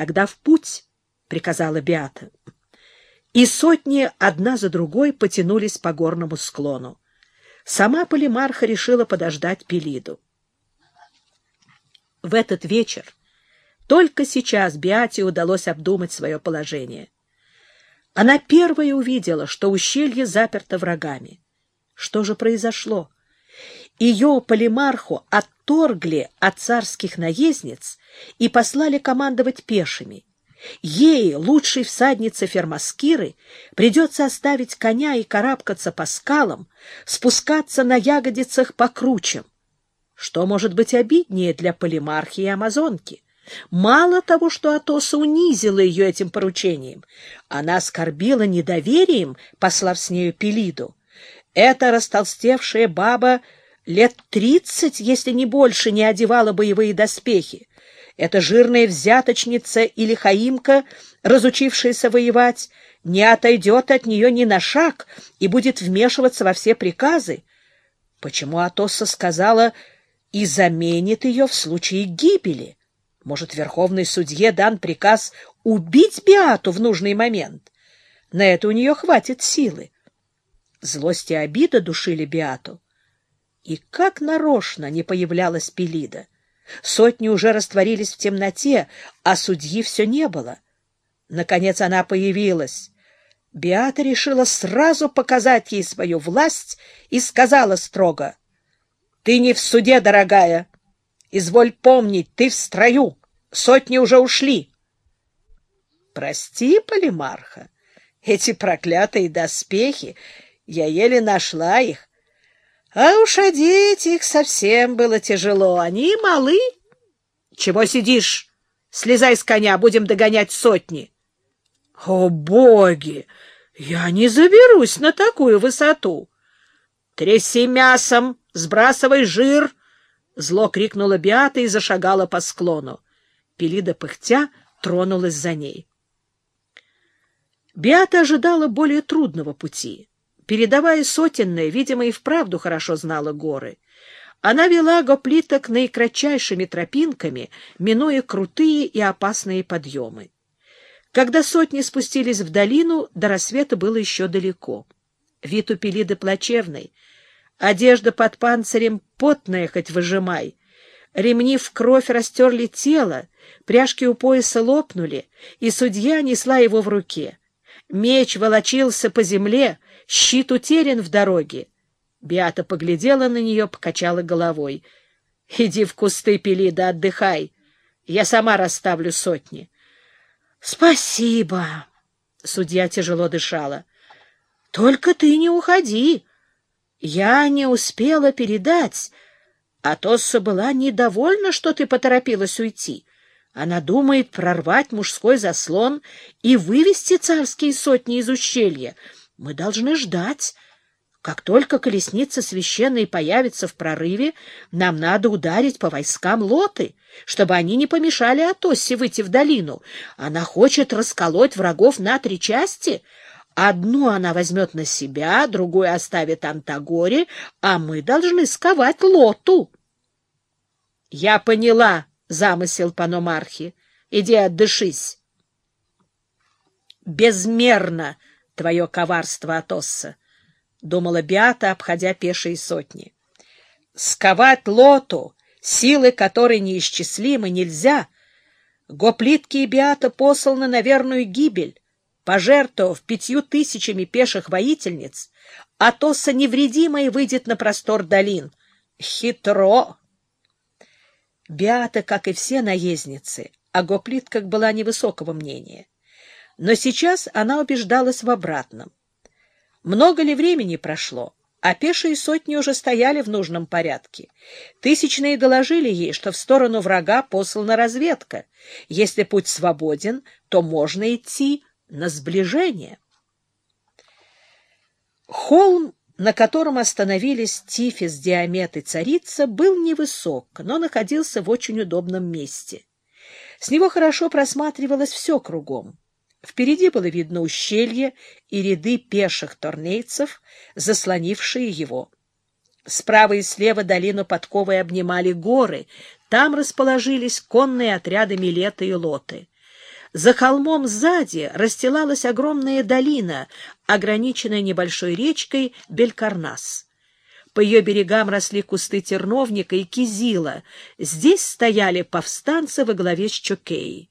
Тогда в путь, — приказала Беата. И сотни одна за другой потянулись по горному склону. Сама Полимарха решила подождать Пелиду. В этот вечер только сейчас Биате удалось обдумать свое положение. Она первая увидела, что ущелье заперто врагами. Что же произошло? Ее полимарху отторгли от царских наездниц и послали командовать пешими. Ей, лучшей всаднице Фермаскиры, придется оставить коня и карабкаться по скалам, спускаться на ягодицах по кручам. Что может быть обиднее для полимархи и амазонки? Мало того, что Атоса унизила ее этим поручением, она оскорбила недоверием, послав с нею Пелиду. Эта растолстевшая баба лет тридцать, если не больше, не одевала боевые доспехи. Эта жирная взяточница или хаимка, разучившаяся воевать, не отойдет от нее ни на шаг и будет вмешиваться во все приказы. Почему Атоса сказала и заменит ее в случае гибели. Может, верховный судье дан приказ убить Биату в нужный момент? На это у нее хватит силы. Злость и обида душили Биату. И как нарочно не появлялась Пелида. Сотни уже растворились в темноте, а судьи все не было. Наконец она появилась. Биата решила сразу показать ей свою власть и сказала строго — ты не в суде, дорогая. Изволь помнить, ты в строю. Сотни уже ушли. Прости, Полимарха, эти проклятые доспехи, я еле нашла их. А уж одеть их совсем было тяжело. Они малы. Чего сидишь? Слезай с коня, будем догонять сотни. О, боги! Я не заберусь на такую высоту. Тряси мясом, Сбрасывай жир! — зло крикнула Биата и зашагала по склону. Пелида, пыхтя, тронулась за ней. Биата ожидала более трудного пути. Передавая сотенное, видимо, и вправду хорошо знала горы. Она вела гоплиток наикратчайшими тропинками, минуя крутые и опасные подъемы. Когда сотни спустились в долину, до рассвета было еще далеко. Вид у Пелиды плачевный — Одежда под панцирем потная, хоть выжимай. Ремни в кровь растерли тело, пряжки у пояса лопнули, и судья несла его в руке. Меч волочился по земле, щит утерян в дороге. Биата поглядела на нее, покачала головой. — Иди в кусты, пили, да отдыхай. Я сама расставлю сотни. — Спасибо. Судья тяжело дышала. — Только ты не уходи. Я не успела передать. А Тосса была недовольна, что ты поторопилась уйти. Она думает прорвать мужской заслон и вывести царские сотни из ущелья. Мы должны ждать. Как только колесница священной появится в прорыве, нам надо ударить по войскам Лоты, чтобы они не помешали Атоссе выйти в долину. Она хочет расколоть врагов на три части — Одну она возьмет на себя, другую оставит Антагоре, а мы должны сковать Лоту. — Я поняла замысел Паномархи. Иди отдышись. — Безмерно твое коварство, Атосса, — думала Биата, обходя пешие сотни. — Сковать Лоту, силы которой неисчислимы, нельзя. Гоплитки и Биата посланы на верную гибель пожертвовав пятью тысячами пеших воительниц, Атоса невредимой выйдет на простор долин. Хитро! Биата, как и все наездницы, о гоплитках была невысокого мнения. Но сейчас она убеждалась в обратном. Много ли времени прошло, а пешие сотни уже стояли в нужном порядке. Тысячные доложили ей, что в сторону врага послана разведка. Если путь свободен, то можно идти на сближение. Холм, на котором остановились Тифис, Диамет и Царица, был невысок, но находился в очень удобном месте. С него хорошо просматривалось все кругом. Впереди было видно ущелье и ряды пеших торнейцев, заслонившие его. Справа и слева долину подковой обнимали горы, там расположились конные отряды Милета и Лоты. За холмом сзади расстилалась огромная долина, ограниченная небольшой речкой Белькарнас. По ее берегам росли кусты терновника и кизила. Здесь стояли повстанцы во главе с Чокей.